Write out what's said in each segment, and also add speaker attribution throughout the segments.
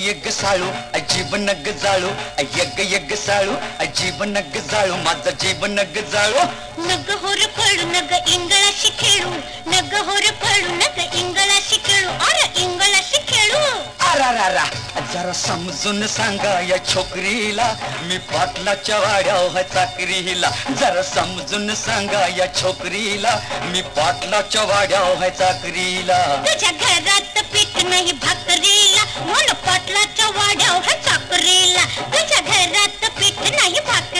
Speaker 1: यग साळू अजीब नग जाळू यग यग साळू अजीब नग जाळू माझा जीव नग जाळू.
Speaker 2: नग होर पडू नग इंगळाशी खेळू. नग होर पडू नग इंगळाशी खेळू. अरे इंगळाशी खेळू.
Speaker 1: अरारारा जरा समजून सांगा या छोकरीला. मी पाटलाच्या वाड्याव चाकरीला. जरा समजून सांगा या छोकरीला. मी पाटलाच्या वाड्याव चाकरीला.
Speaker 2: तुझ्या घरात नाही भाकरीला. मन पाटलाच्या वाड्यावर चाकरीला. तुझ्या घरात पीठ नाही भाकरी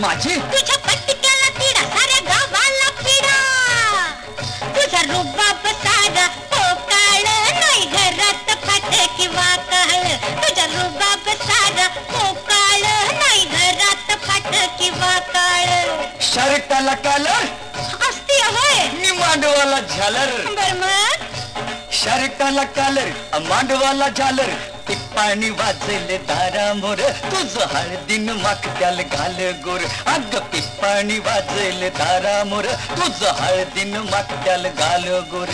Speaker 1: माझी?
Speaker 2: तुझ्या पटक्याला किडा साऱ्या गावाला किडा तुझा रुबाब सारा पोकाळ नाही घरात फाट किंवा काळ तुझा रुबाब सारा पोकाळ नाही घरात फाट किंवा काळ
Speaker 1: शर्टाला कालर
Speaker 2: असते होय.
Speaker 1: मी मांडवाला झालर.
Speaker 2: बर मग?
Speaker 1: शर्टाला कालर मांडवाला झालर. ते पाणी वाजले दारामोर तुझ हळदीन मागत्याल घाल गोर. अग पिप्पाणी पाणी वाजले दारामोर तुझ हळदीन मागत्याल घाल गोर.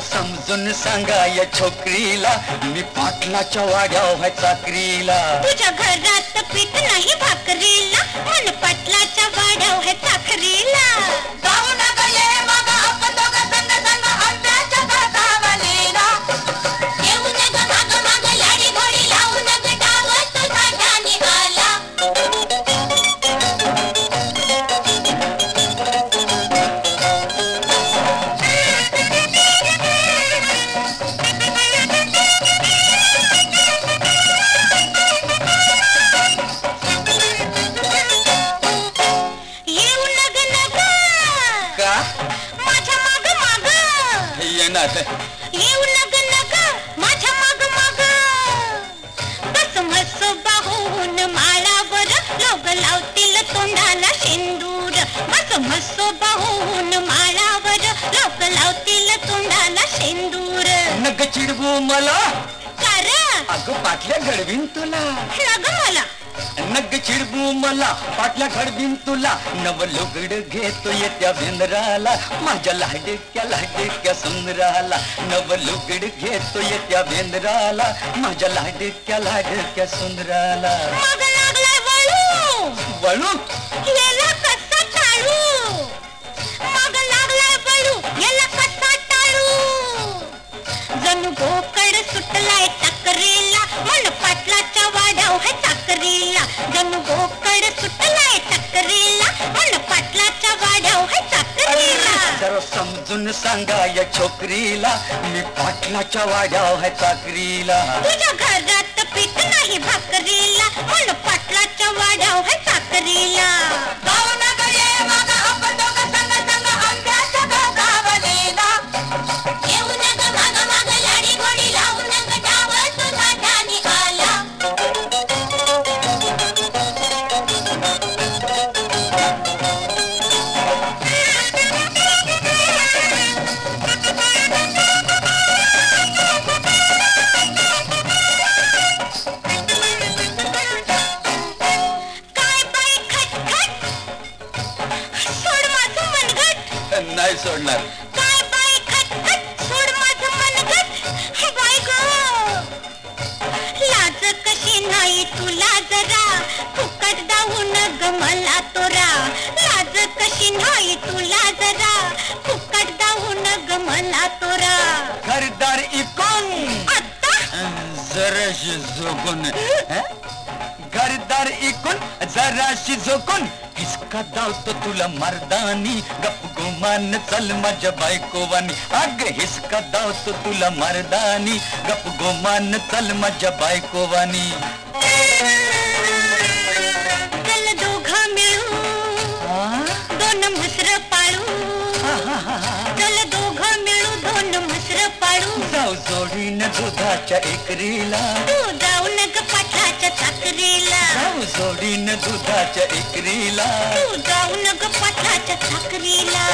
Speaker 1: समजून सांगा या छोकरीला मी पाटलाच्या वाड्या व्हाय चाकरीला.
Speaker 2: तुझ्या घरात पीठ नाही भाकरीला मन पाटलाच्या वाड्याव हे चाकरीला.
Speaker 1: येणार
Speaker 2: येऊ नग नग माझ्या माग माग. बस मस बाहून माळावर लोक लावतील तोंडाला शेंदूर. बस मस बाहून माळावर लोक लावतील तोंडाला शेंदूर.
Speaker 1: नग चिडवू मला?
Speaker 2: कार
Speaker 1: अगं पाटल्या घडवीन तुला.
Speaker 2: नग मला?
Speaker 1: चिडबू मला पाटल्या घडवीन तुला. नव लुगड घेतो येत्या बेंद्राला माझ्या लाडक्या लाडक्या सुंदराला. नव लुगड घेतो येत्या बेंद्राला माझ्या लाडक्या लाडक्या सुंदराला.
Speaker 2: वळू?
Speaker 1: समजून सांगा या छोकरीला मी पाटलाच्या वाड्याव आहे चाकरीला.
Speaker 2: तुझ्या घरात पीठ नाही भाकरीला मन पाटलाच्या वाड्याव है चाकरीला.
Speaker 3: जाऊ नका ये मग.
Speaker 1: सोडणार.
Speaker 2: काय बाई खटखट? सोड माझं मनगट हे बाई ग. लाज कशी नाही तुला जरा? फुकट दाऊन ग मला तोरा. लाज कशी नाही तुला जरा? फुकट दाऊन ग मला तोरा.
Speaker 1: घरदार इकून.
Speaker 2: आता
Speaker 1: जराशी झोकून हं? जराशी झोकून हिसका धावतो तुला मर्दानी. गप गुमान चल माझ्या बायकोवानी. अग हिसका धावतो तुला मर्दानी. गप गुमान चल माझ्या बायकोवानी.
Speaker 2: जोडीन दुधाच्या एकरीला.
Speaker 1: चाकरीला सोडीन दुधाच्या एकरीला.
Speaker 2: तू जाऊ नग पाटलाच्या चाकरीला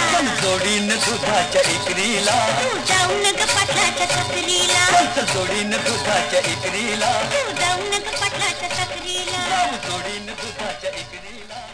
Speaker 1: सोडीन दुधाच्या एकरीला.
Speaker 2: तू जाऊ नग पाटलाच्या चाकरीला
Speaker 1: सोडीन दुधाच्या एकरीला.
Speaker 2: तू जाऊ नग पाटलाच्या चाकरीला
Speaker 1: सोडीन दुधाच्या एकरीला.